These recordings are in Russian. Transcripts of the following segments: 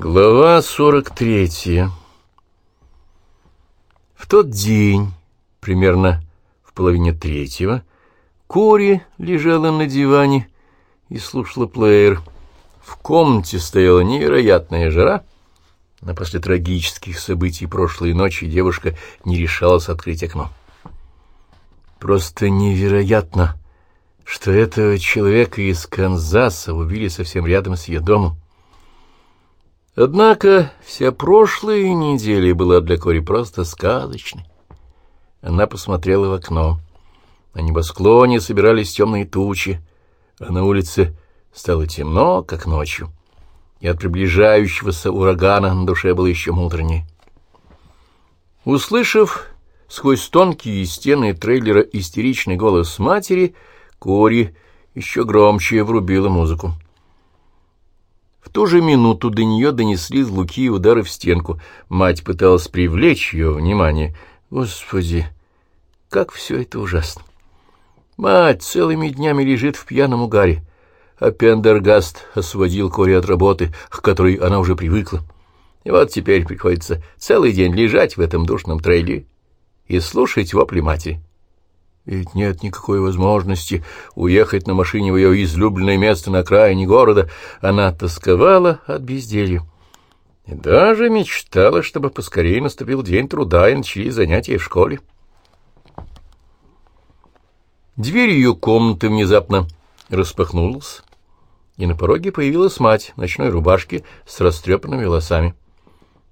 Глава 43 В тот день, примерно в половине третьего, Кори лежала на диване и слушала плеер. В комнате стояла невероятная жара, но после трагических событий прошлой ночи девушка не решалась открыть окно. Просто невероятно, что этого человека из Канзаса убили совсем рядом с ее домом. Однако вся прошлая неделя была для Кори просто сказочной. Она посмотрела в окно. На небосклоне собирались темные тучи, а на улице стало темно, как ночью, и от приближающегося урагана на душе было еще мудренее. Услышав сквозь тонкие стены трейлера истеричный голос матери, Кори еще громче врубила музыку. В ту же минуту до нее донесли звуки удары в стенку. Мать пыталась привлечь ее внимание. Господи, как все это ужасно! Мать целыми днями лежит в пьяном угаре, а Пендергаст освободил Кори от работы, к которой она уже привыкла. И вот теперь приходится целый день лежать в этом душном трейле и слушать вопли матери. Ведь нет никакой возможности уехать на машине в ее излюбленное место на окраине города. Она тосковала от безделья. И даже мечтала, чтобы поскорее наступил день труда и начались занятия в школе. Дверь ее комнаты внезапно распахнулась, и на пороге появилась мать в ночной рубашке с растрепанными волосами.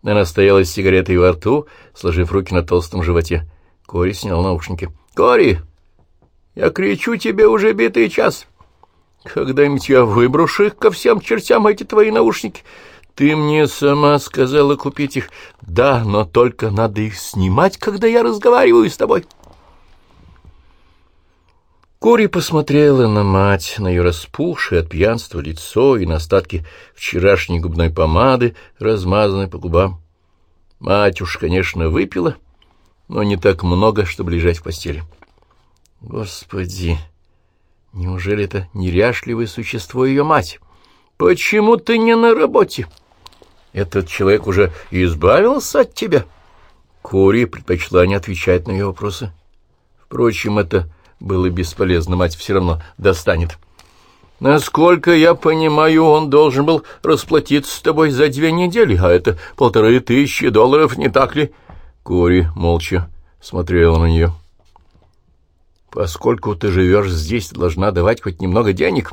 Она стояла с сигаретой во рту, сложив руки на толстом животе. Кори снял наушники. «Кори, я кричу тебе уже битый час. Когда-нибудь я выброшу их ко всем чертям, эти твои наушники. Ты мне сама сказала купить их. Да, но только надо их снимать, когда я разговариваю с тобой». Кори посмотрела на мать, на ее распухшее от пьянства лицо и на остатки вчерашней губной помады, размазанной по губам. Мать уж, конечно, выпила, но не так много, чтобы лежать в постели. Господи, неужели это неряшливое существо ее мать? Почему ты не на работе? Этот человек уже избавился от тебя? Кори предпочла не отвечать на ее вопросы. Впрочем, это было бесполезно, мать все равно достанет. Насколько я понимаю, он должен был расплатиться с тобой за две недели, а это полторы тысячи долларов, не так ли? Кори молча смотрела на нее. Поскольку ты живешь здесь, должна давать хоть немного денег.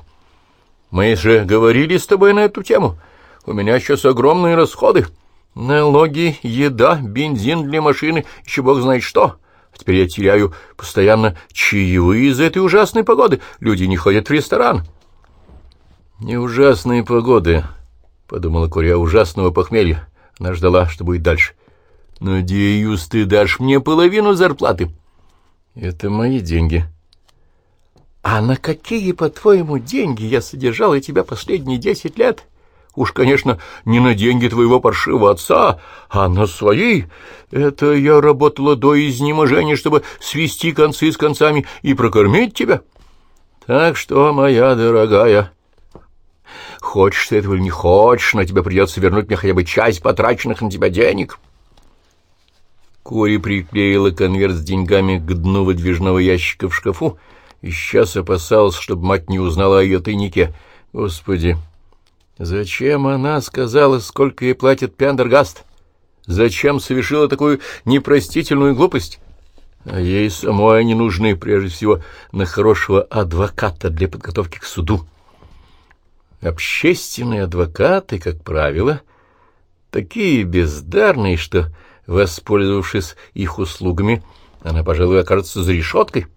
Мы же говорили с тобой на эту тему. У меня сейчас огромные расходы. Налоги, еда, бензин для машины, еще бог знает что. А теперь я теряю постоянно чаевые из-за этой ужасной погоды. Люди не ходят в ресторан. Не ужасные погоды, — подумала Куря, — ужасного похмелья. Она ждала, что будет дальше. Надеюсь, ты дашь мне половину зарплаты. Это мои деньги. А на какие, по-твоему, деньги я содержала тебя последние десять лет? Уж, конечно, не на деньги твоего паршивого отца, а на свои. Это я работала до изнеможения, чтобы свести концы с концами и прокормить тебя. Так что, моя дорогая, хочешь ты этого или не хочешь, но тебе придется вернуть мне хотя бы часть потраченных на тебя денег». Кори приклеила конверт с деньгами к дну выдвижного ящика в шкафу и сейчас опасался, чтобы мать не узнала о ее тайнике. Господи, зачем она сказала, сколько ей платит Пендергаст? Зачем совершила такую непростительную глупость? А ей самой они нужны, прежде всего, на хорошего адвоката для подготовки к суду. Общественные адвокаты, как правило, такие бездарные, что воспользовавшись их услугами, она, пожалуй, окажется за решеткой.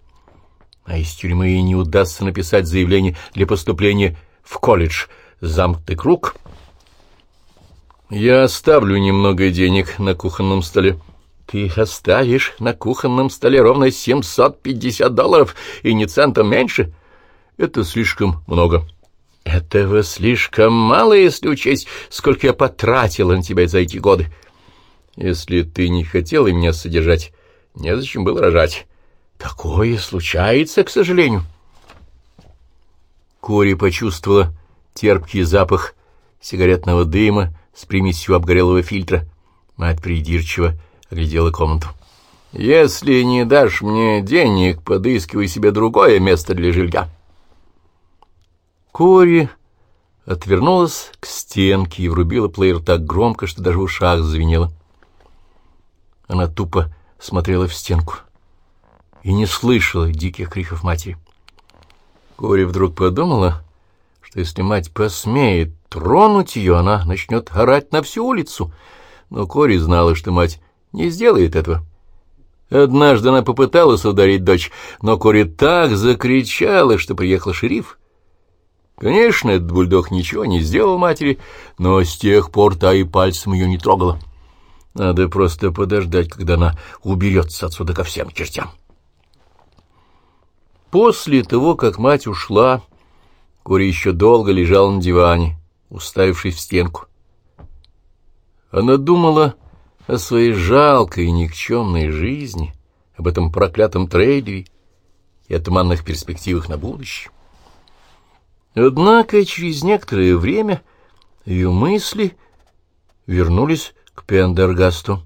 А из тюрьмы ей не удастся написать заявление для поступления в колледж. Замкнутый круг. Я оставлю немного денег на кухонном столе. Ты оставишь на кухонном столе ровно 750 долларов и ни центом меньше? Это слишком много. Этого слишком мало, если учесть, сколько я потратила на тебя за эти годы. Если ты не хотела меня содержать, незачем было рожать. Такое случается, к сожалению. Кори почувствовала терпкий запах сигаретного дыма, с примесью обгорелого фильтра. Мать придирчиво оглядела комнату. «Если не дашь мне денег, подыскивай себе другое место для жилья». Кори отвернулась к стенке и врубила плеер так громко, что даже в ушах звенело. Она тупо смотрела в стенку и не слышала диких криков матери. Кори вдруг подумала, что если мать посмеет тронуть ее, она начнет орать на всю улицу. Но Кори знала, что мать не сделает этого. Однажды она попыталась ударить дочь, но Кори так закричала, что приехал шериф. Конечно, этот бульдог ничего не сделал матери, но с тех пор та и пальцем ее не трогала. Надо просто подождать, когда она уберется отсюда ко всем чертям. После того, как мать ушла, Кори еще долго лежал на диване, уставившись в стенку. Она думала о своей жалкой и никчемной жизни, об этом проклятом трейдере и о туманных перспективах на будущее. Однако через некоторое время ее мысли вернулись к Пендергасту.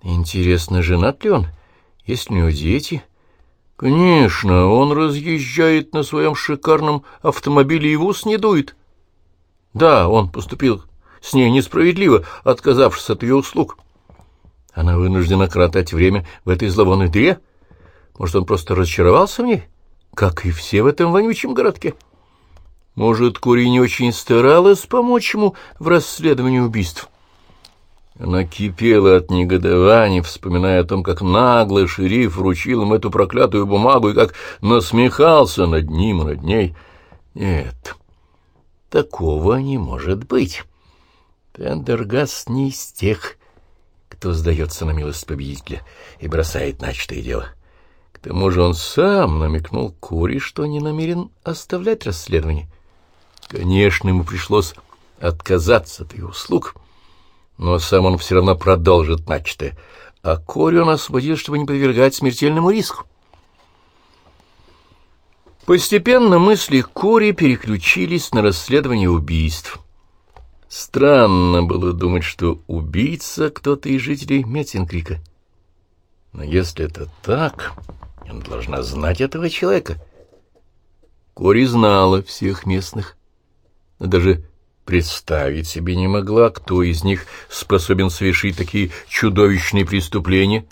Интересно, женат ли он? Есть ли у него дети? Конечно, он разъезжает на своем шикарном автомобиле и в ус не дует. Да, он поступил с ней несправедливо, отказавшись от ее услуг. Она вынуждена кратать время в этой зловонной дыре. Может, он просто разочаровался в ней, как и все в этом вонючем городке? Может, Кури не очень старалась помочь ему в расследовании убийств? Она кипела от негодования, вспоминая о том, как нагло шериф вручил им эту проклятую бумагу и как насмехался над ним над ней. Нет, такого не может быть. Пендергаст не из тех, кто сдается на милость победителя и бросает начатое дело. К тому же он сам намекнул Кури, что не намерен оставлять расследование. Конечно, ему пришлось отказаться от ее услуг — но сам он все равно продолжит начатое, а Кори он освободил, чтобы не подвергать смертельному риску. Постепенно мысли Кори переключились на расследование убийств. Странно было думать, что убийца кто-то из жителей Метингрика. Но если это так, она должна знать этого человека. Кори знала всех местных, но даже Представить себе не могла, кто из них способен совершить такие чудовищные преступления.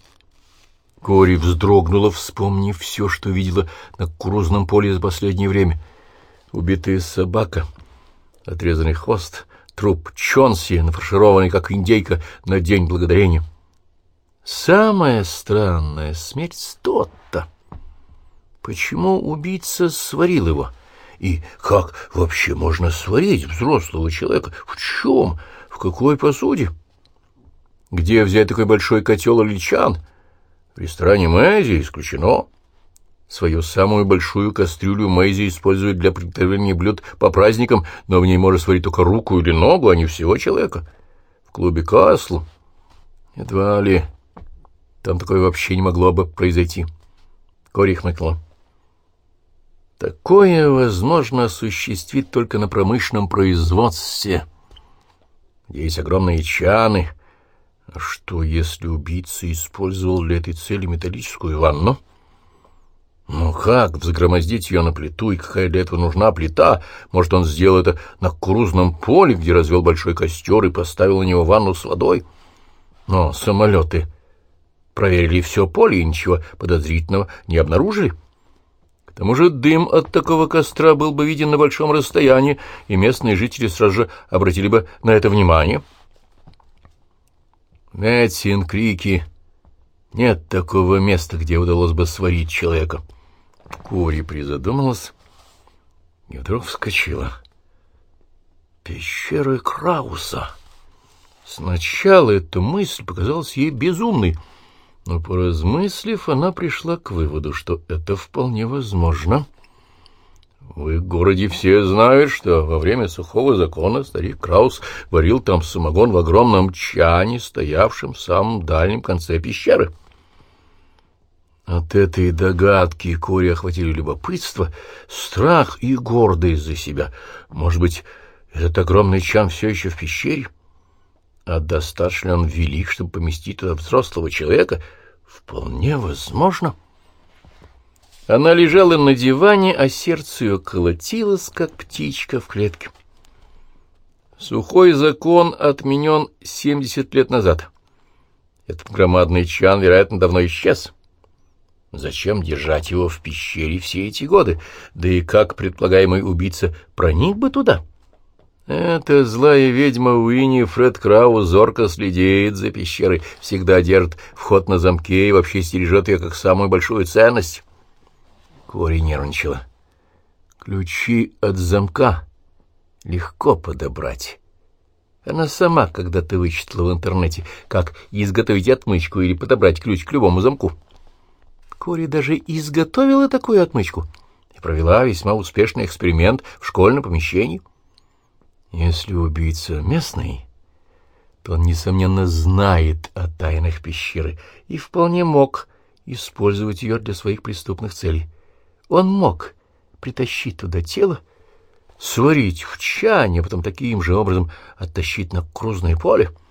Кори вздрогнула, вспомнив все, что видела на кукурузном поле за последнее время. Убитая собака, отрезанный хвост, труп Чонси, нафаршированный, как индейка, на День Благодарения. Самая странная смерть тот-то. Почему убийца сварил его? — и как вообще можно сварить взрослого человека? В чем? В какой посуде? Где взять такой большой котел или чан? В ресторане Мэйзи исключено. Свою самую большую кастрюлю Мэйзи использует для приготовления блюд по праздникам, но в ней может сварить только руку или ногу, а не всего человека. В клубе Каслу едва ли... Там такое вообще не могло бы произойти. Кори хмыкнула. Такое возможно осуществить только на промышленном производстве, есть огромные чаны. А что, если убийца использовал для этой цели металлическую ванну? Ну как взгромоздить ее на плиту, и какая для этого нужна плита? Может, он сделал это на кукурузном поле, где развел большой костер и поставил на него ванну с водой? Но самолеты проверили все поле и ничего подозрительного не обнаружили. К тому же дым от такого костра был бы виден на большом расстоянии, и местные жители сразу же обратили бы на это внимание. Мэтсин крики. Нет такого места, где удалось бы сварить человека. Кори призадумалась и вдруг вскочила. Пещеры Крауса. Сначала эта мысль показалась ей безумной — но, поразмыслив, она пришла к выводу, что это вполне возможно. В их городе все знают, что во время сухого закона старик Краус варил там самогон в огромном чане, стоявшем в самом дальнем конце пещеры. От этой догадки Кори охватили любопытство, страх и гордость за себя. Может быть, Этот огромный чан все еще в пещере? А достаточно он велик, чтобы поместить туда взрослого человека? Вполне возможно. Она лежала на диване, а сердце ее колотилось, как птичка в клетке. Сухой закон отменен 70 лет назад. Этот громадный чан, вероятно, давно исчез. Зачем держать его в пещере все эти годы? Да и как предполагаемый убийца проник бы туда? Эта злая ведьма Уинни Фред Крау зорко следит за пещерой, всегда держит вход на замке и вообще стережет ее как самую большую ценность. Кори нервничала. Ключи от замка легко подобрать. Она сама когда-то вычислила в интернете, как изготовить отмычку или подобрать ключ к любому замку. Кори даже изготовила такую отмычку и провела весьма успешный эксперимент в школьном помещении. Если убийца местный, то он, несомненно, знает о тайнах пещеры и вполне мог использовать ее для своих преступных целей. Он мог притащить туда тело, сварить в чане, а потом таким же образом оттащить на крузное поле —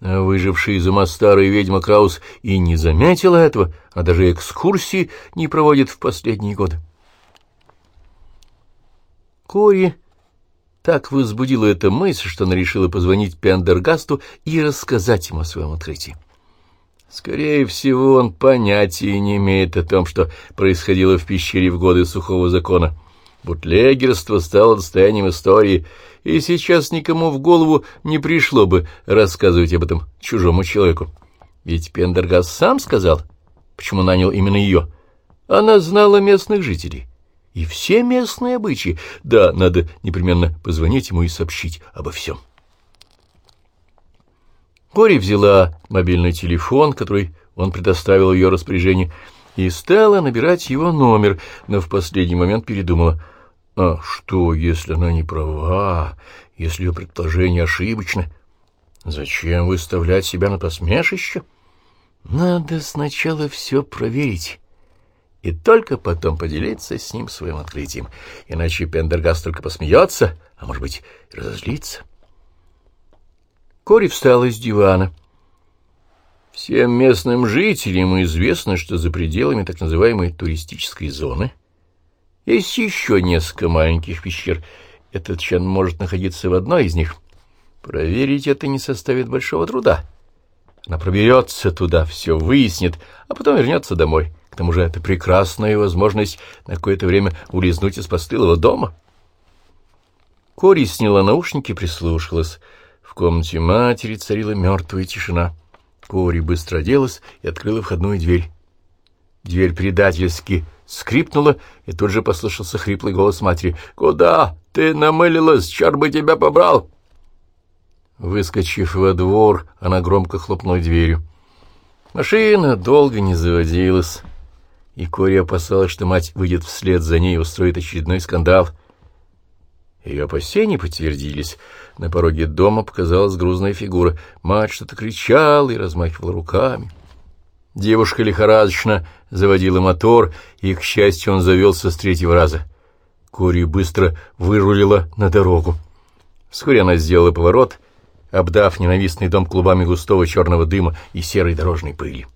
а выжившая из ума старая ведьма Краус и не заметила этого, а даже экскурсии не проводит в последние годы. Кори так возбудила эта мысль, что она решила позвонить Пендергасту и рассказать ему о своем открытии. Скорее всего, он понятия не имеет о том, что происходило в пещере в годы сухого закона. Бутлегерство стало достоянием истории, и сейчас никому в голову не пришло бы рассказывать об этом чужому человеку. Ведь Пендергас сам сказал, почему нанял именно ее. Она знала местных жителей и все местные обычаи. Да, надо непременно позвонить ему и сообщить обо всем. Кори взяла мобильный телефон, который он предоставил ее распоряжению, и стала набирать его номер, но в последний момент передумала — а что, если она не права, если ее предположение ошибочно? Зачем выставлять себя на посмешище? Надо сначала все проверить и только потом поделиться с ним своим открытием, иначе Пендергаст только посмеется, а, может быть, разозлится. Кори встала с дивана. Всем местным жителям известно, что за пределами так называемой туристической зоны — есть еще несколько маленьких пещер. Этот чан может находиться в одной из них. Проверить это не составит большого труда. Она проберется туда, все выяснит, а потом вернется домой. К тому же это прекрасная возможность на какое-то время улизнуть из постылого дома. Кори сняла наушники и прислушалась. В комнате матери царила мертвая тишина. Кори быстро оделась и открыла входную дверь. Дверь предательски скрипнула, и тут же послышался хриплый голос матери. «Куда? Ты намылилась, черт бы тебя побрал!» Выскочив во двор, она громко хлопнула дверью. Машина долго не заводилась, и Кори опасалась, что мать выйдет вслед за ней и устроит очередной скандал. Ее опасения подтвердились. На пороге дома показалась грузная фигура. Мать что-то кричала и размахивала руками. Девушка лихорадочно заводила мотор, и, к счастью, он завелся с третьего раза. Кори быстро вырулила на дорогу. Вскоре она сделала поворот, обдав ненавистный дом клубами густого черного дыма и серой дорожной пыли.